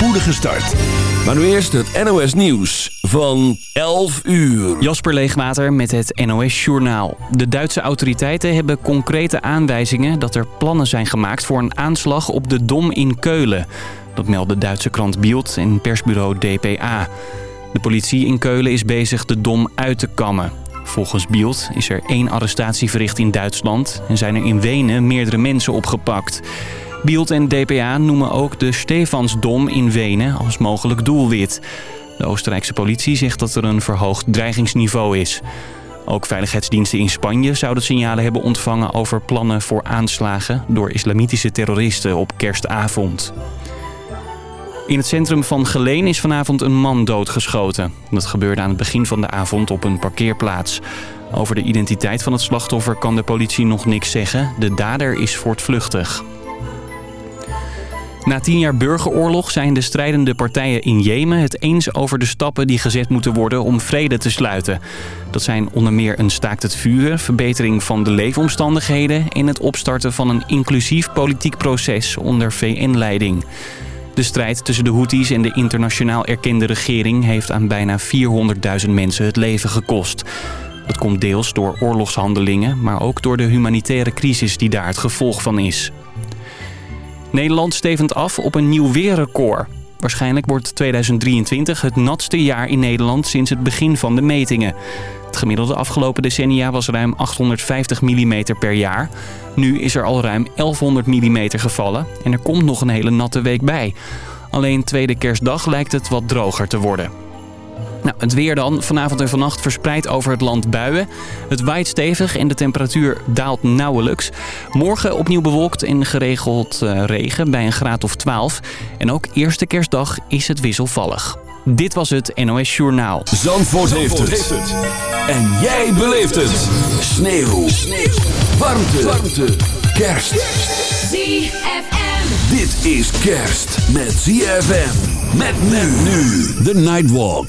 spoedige start. Maar nu eerst het NOS Nieuws van 11 uur. Jasper Leegwater met het NOS Journaal. De Duitse autoriteiten hebben concrete aanwijzingen dat er plannen zijn gemaakt voor een aanslag op de Dom in Keulen. Dat meldt de Duitse krant Bild en persbureau DPA. De politie in Keulen is bezig de Dom uit te kammen. Volgens Bild is er één arrestatie verricht in Duitsland en zijn er in Wenen meerdere mensen opgepakt. Bild en DPA noemen ook de Stefansdom in Wenen als mogelijk doelwit. De Oostenrijkse politie zegt dat er een verhoogd dreigingsniveau is. Ook veiligheidsdiensten in Spanje zouden signalen hebben ontvangen over plannen voor aanslagen door islamitische terroristen op kerstavond. In het centrum van Geleen is vanavond een man doodgeschoten. Dat gebeurde aan het begin van de avond op een parkeerplaats. Over de identiteit van het slachtoffer kan de politie nog niks zeggen. De dader is voortvluchtig. Na tien jaar burgeroorlog zijn de strijdende partijen in Jemen het eens over de stappen die gezet moeten worden om vrede te sluiten. Dat zijn onder meer een staakt het vuren, verbetering van de leefomstandigheden en het opstarten van een inclusief politiek proces onder VN-leiding. De strijd tussen de Houthis en de internationaal erkende regering heeft aan bijna 400.000 mensen het leven gekost. Dat komt deels door oorlogshandelingen, maar ook door de humanitaire crisis die daar het gevolg van is. Nederland stevend af op een nieuw weerrecord. Waarschijnlijk wordt 2023 het natste jaar in Nederland sinds het begin van de metingen. Het gemiddelde afgelopen decennia was ruim 850 mm per jaar. Nu is er al ruim 1100 mm gevallen en er komt nog een hele natte week bij. Alleen tweede kerstdag lijkt het wat droger te worden. Nou, het weer dan. Vanavond en vannacht verspreid over het land buien. Het waait stevig en de temperatuur daalt nauwelijks. Morgen opnieuw bewolkt en geregeld uh, regen bij een graad of 12. En ook eerste kerstdag is het wisselvallig. Dit was het NOS Journaal. Zandvoort, Zandvoort heeft, het. heeft, het. En jij beleeft het. Sneeuw. Sneeuw. Warmte. Warmte. Kerst. ZFM. Dit is kerst met ZFM. Met men nu. The Nightwalk.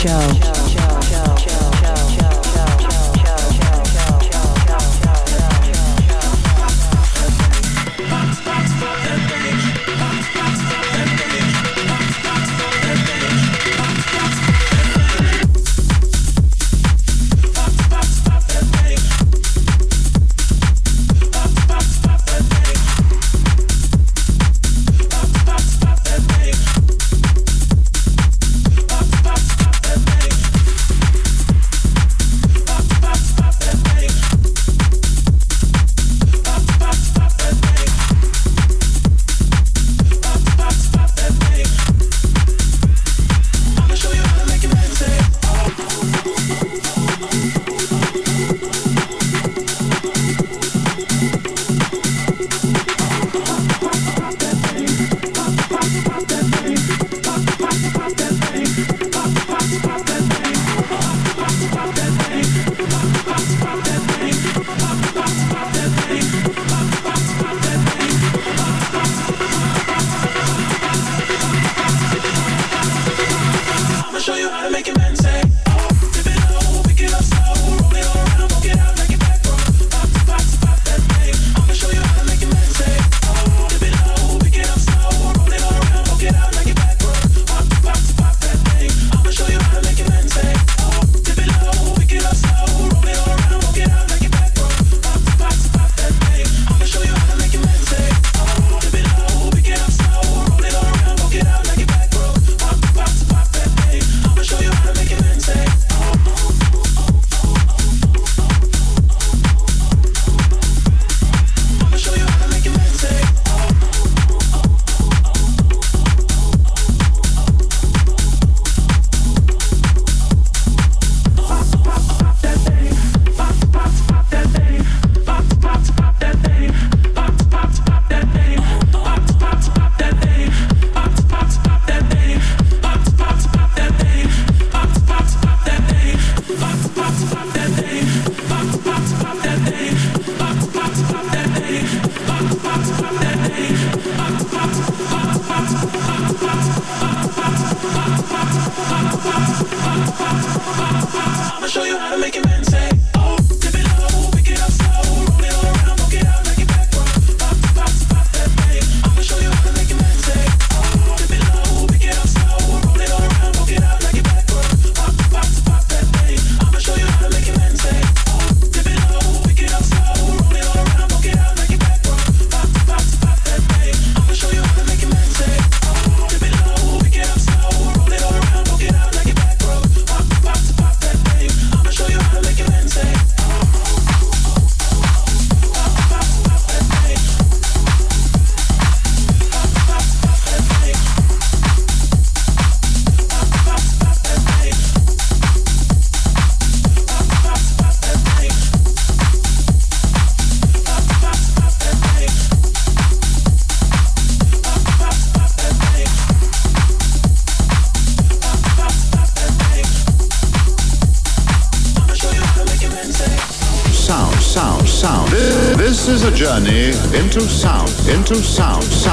Show. and say into sound, into sound, sound,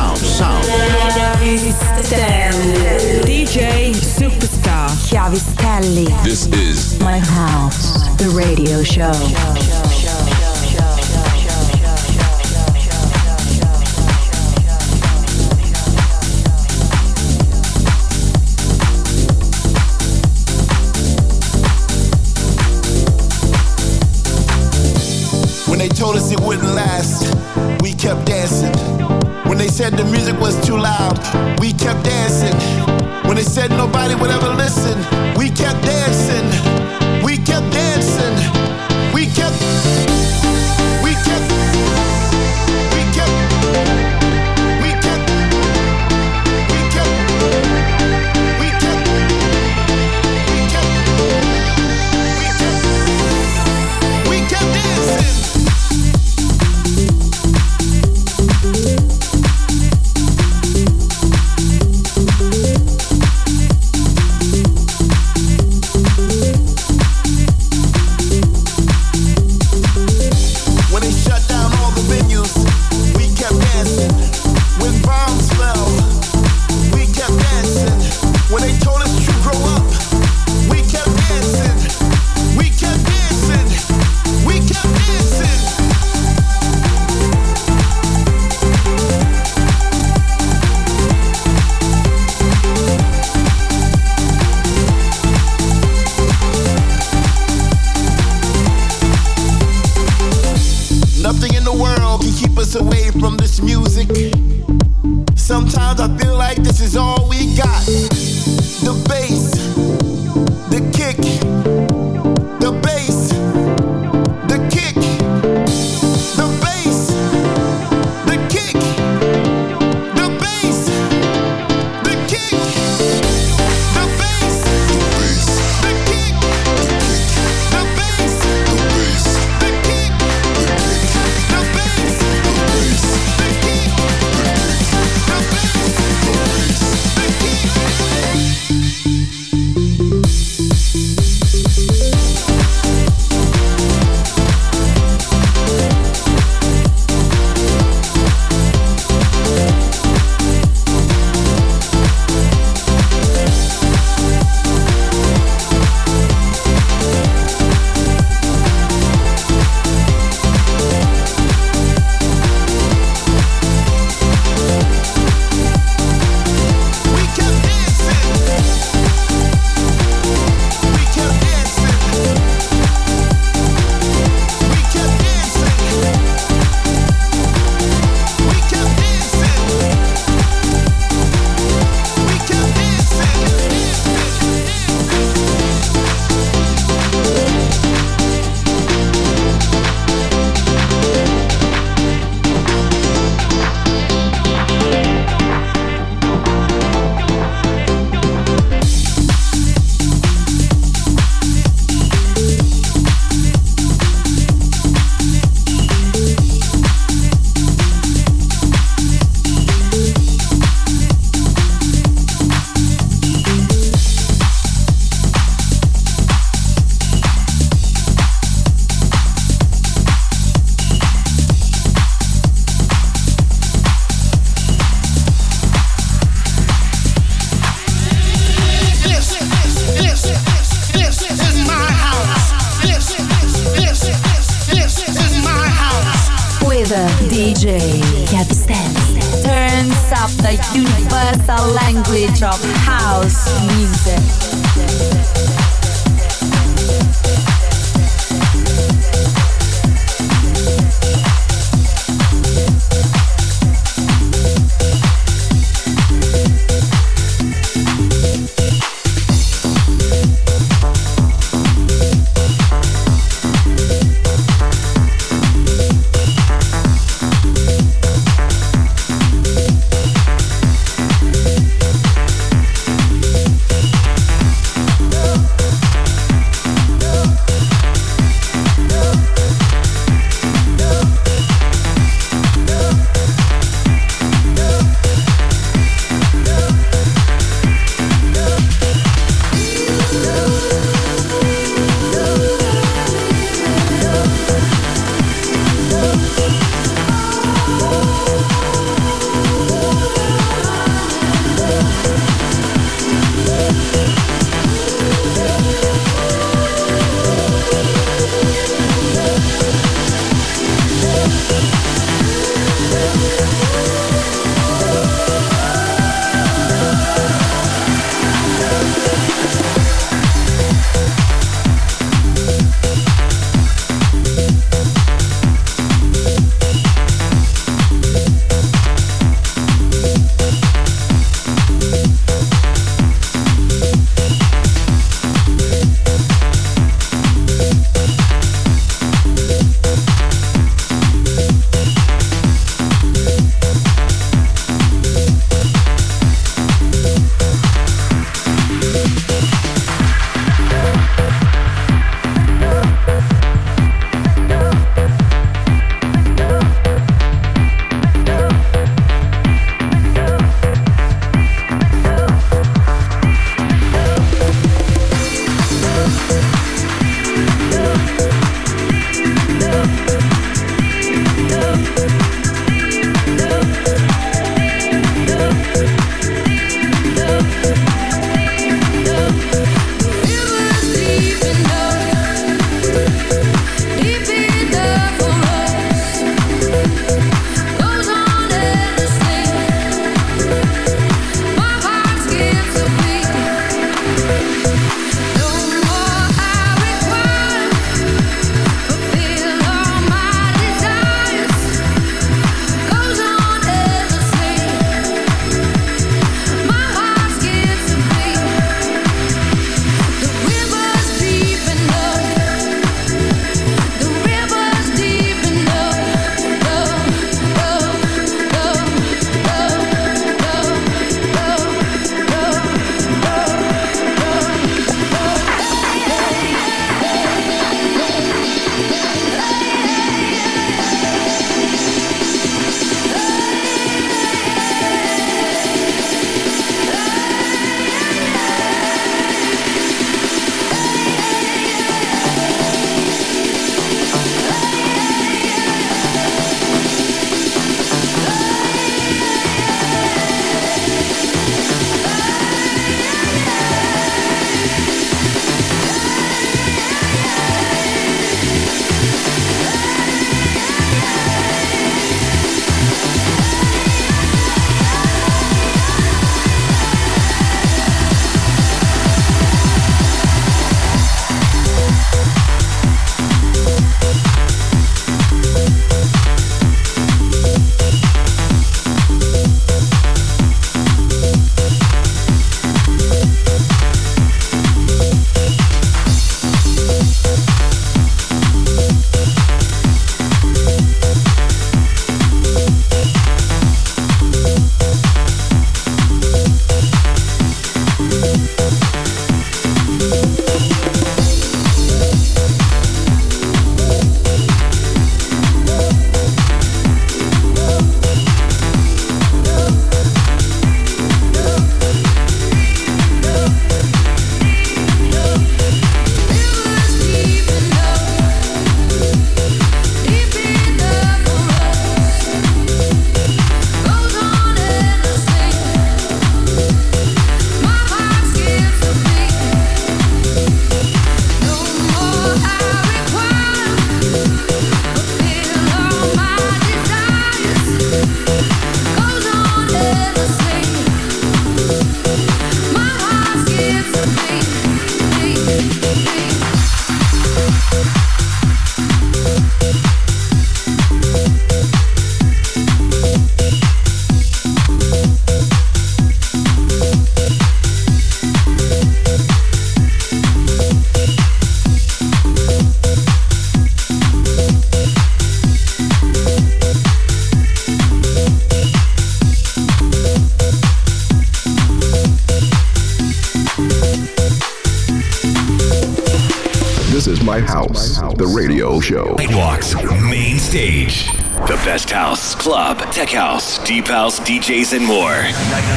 deep house, DJs, and more.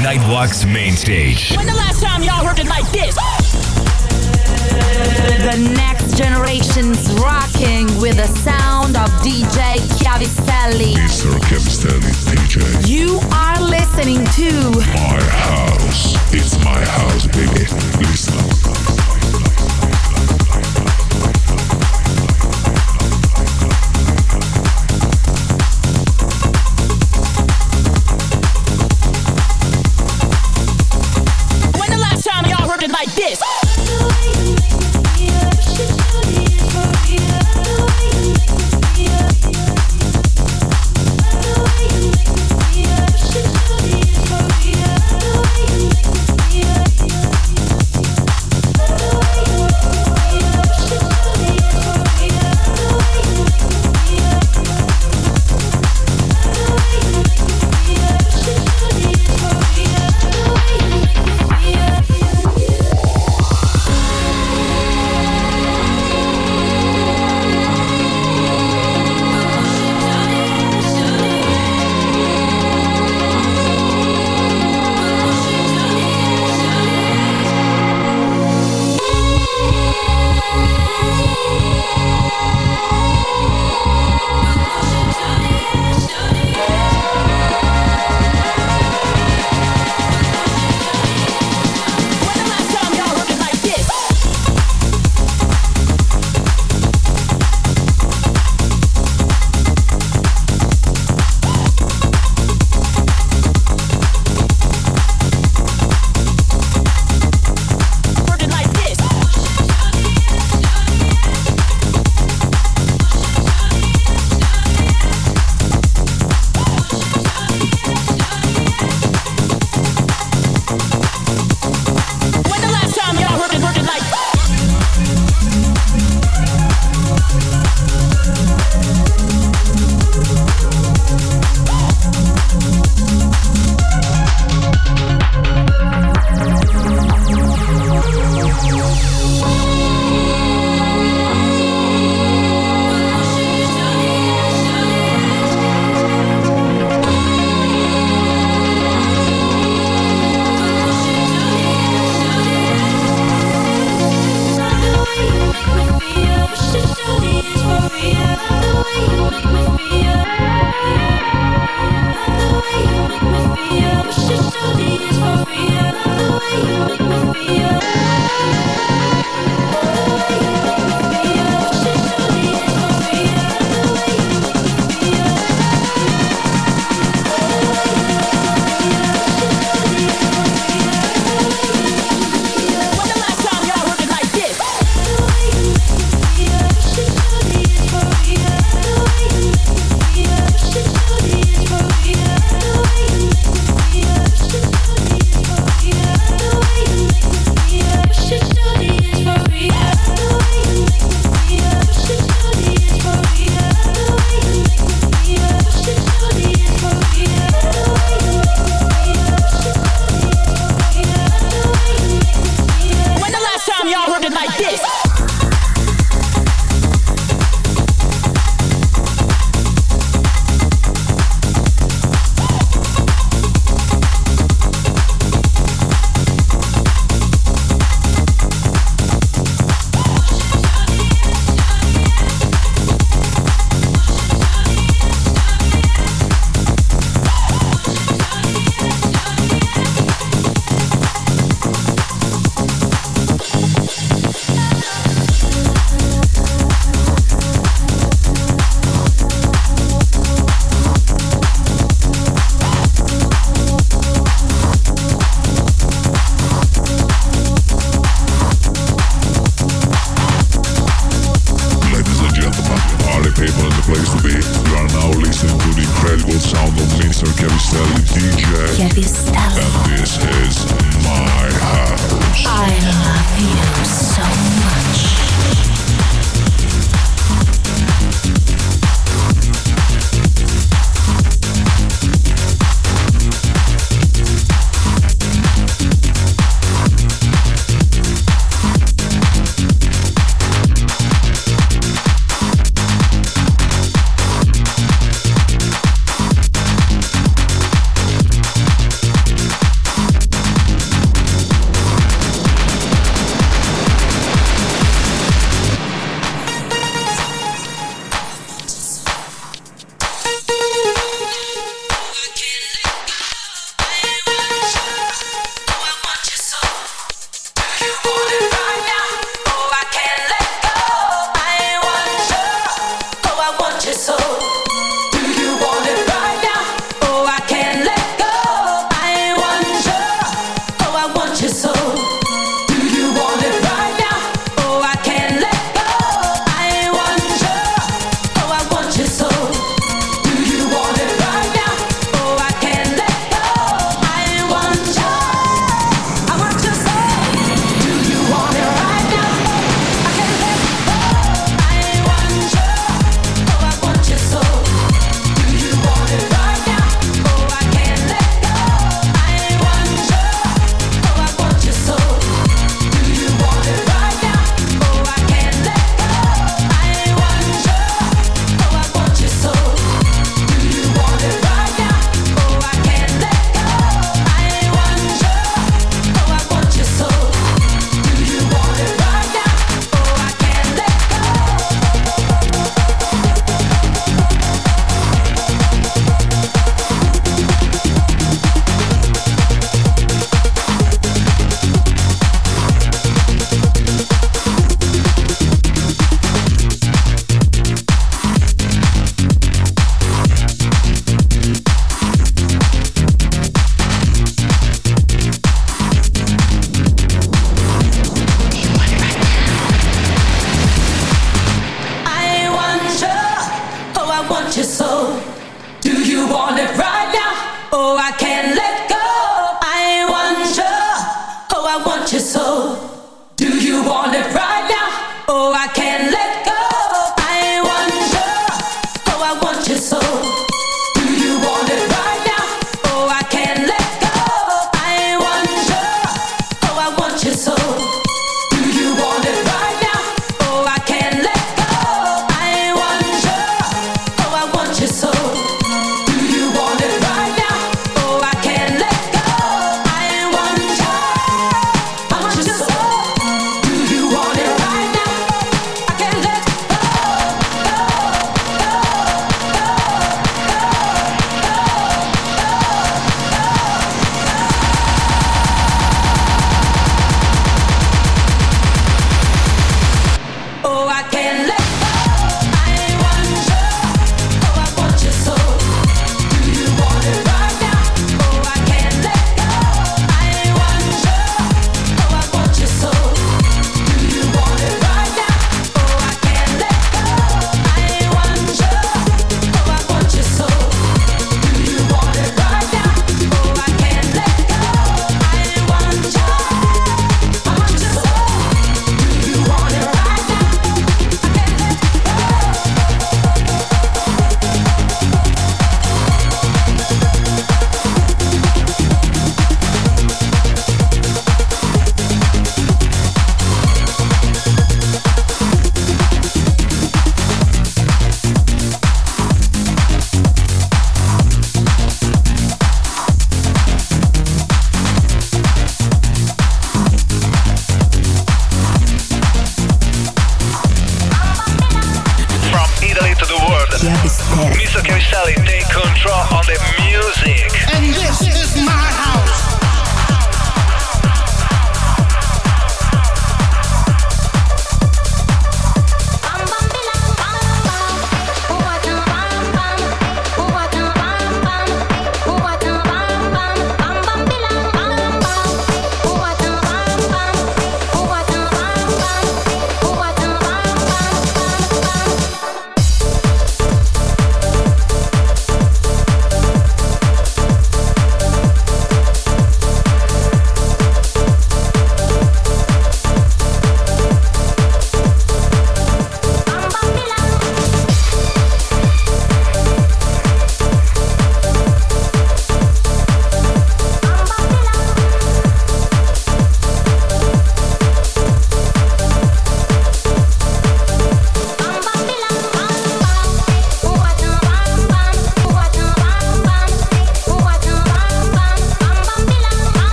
Nightwalk's main stage. When the last time y'all heard it like this? The next generation's rocking with the sound of DJ Chiavistelli. Mr. Chiavistelli, DJ. You are listening to My house. It's my house, baby. Listen.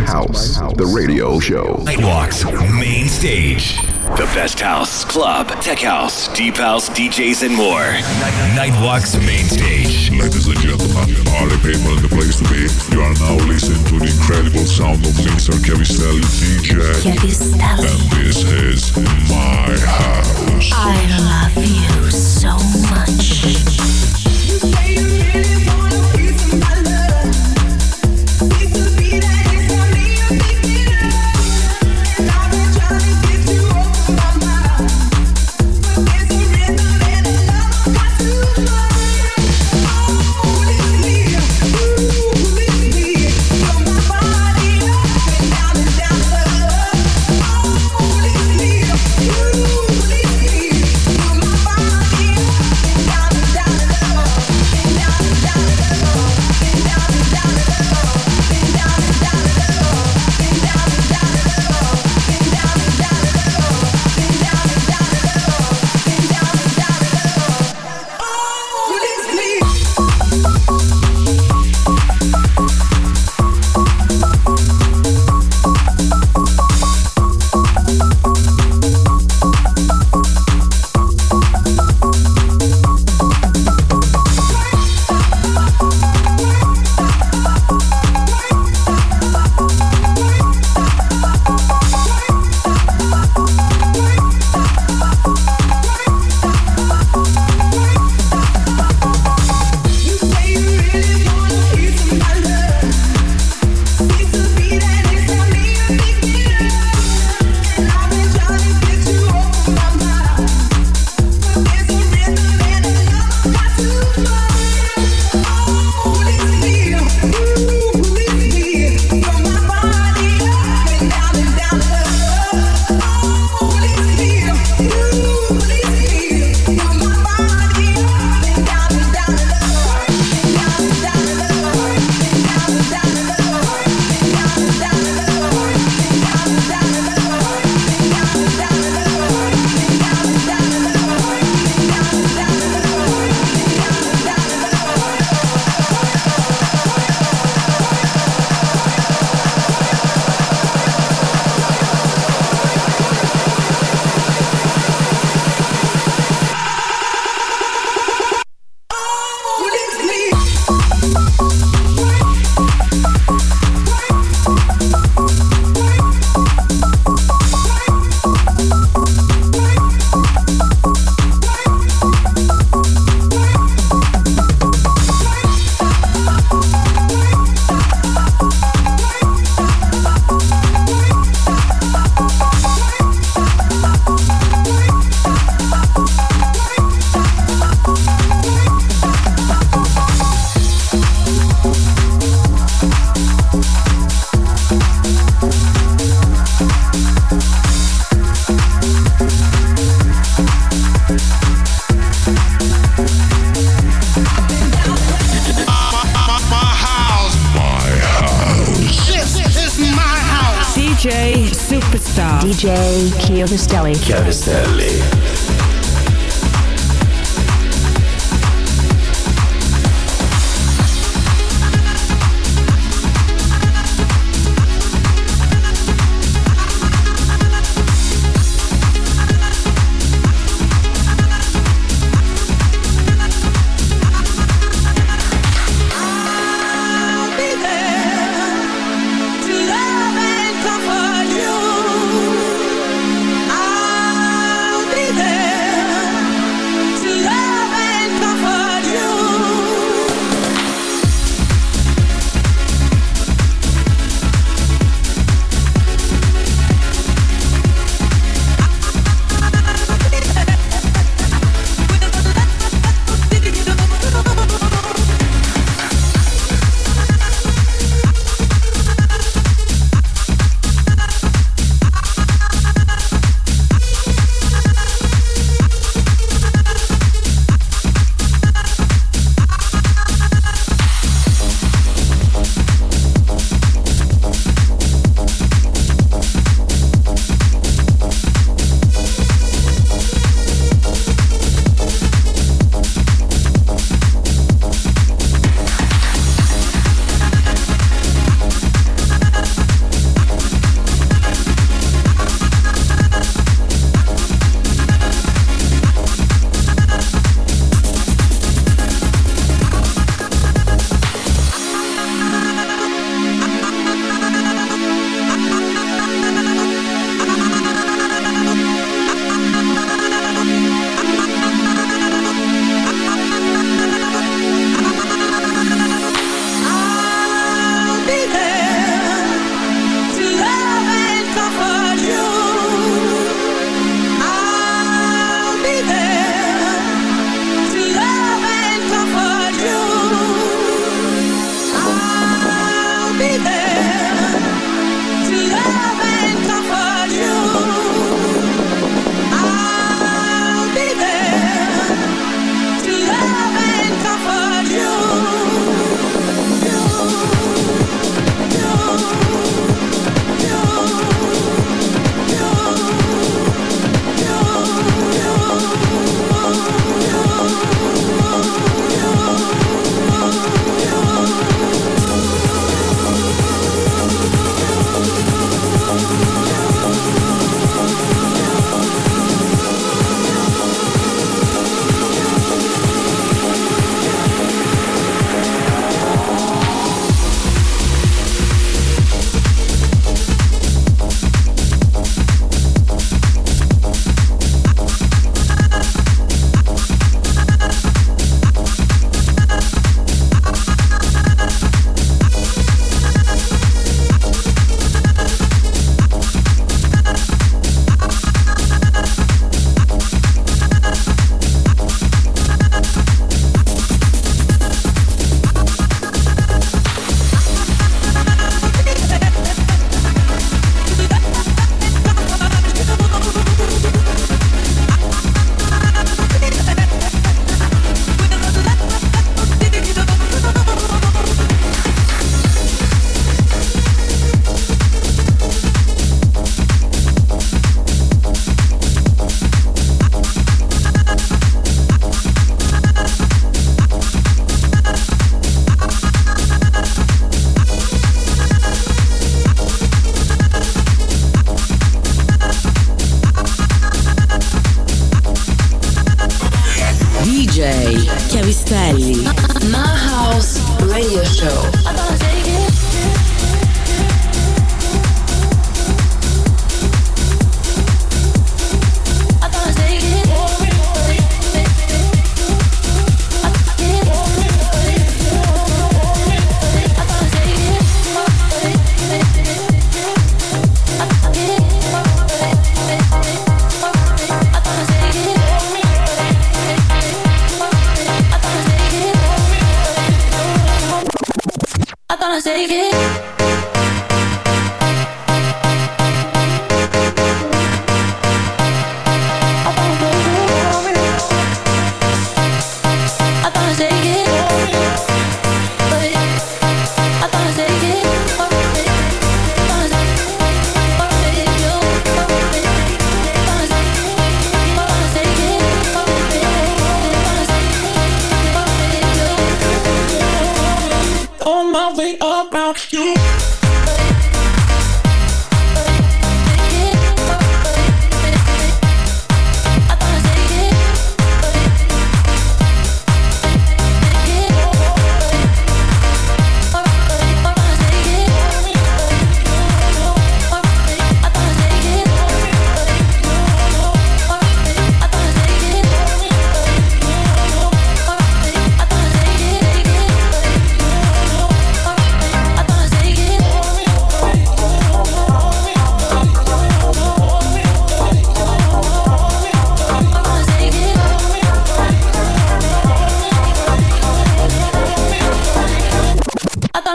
My house, the radio show. Nightwalk's main stage. The best house, club, tech house, deep house, DJs, and more. Nightwalk's main stage. Ladies and gentlemen, party people in the place to be. You are now listening to the incredible sound of Mr. Cavistelli DJ. Chiavistelli. And this is my house. I love you so much. DJ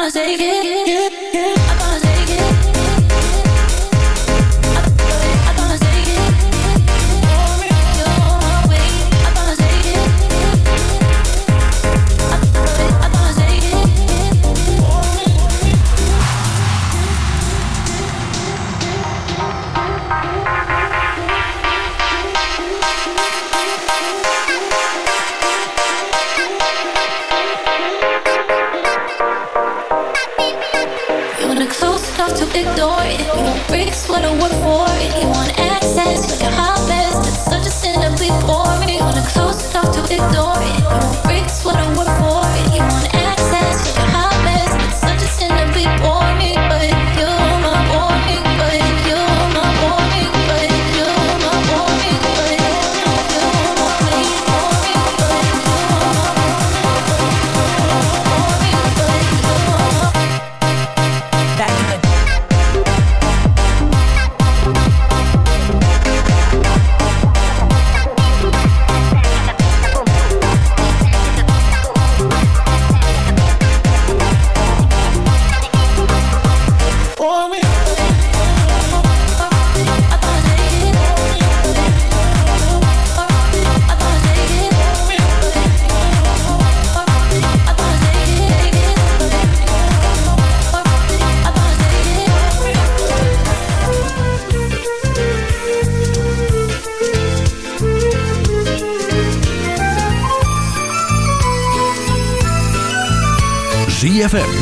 gonna take it.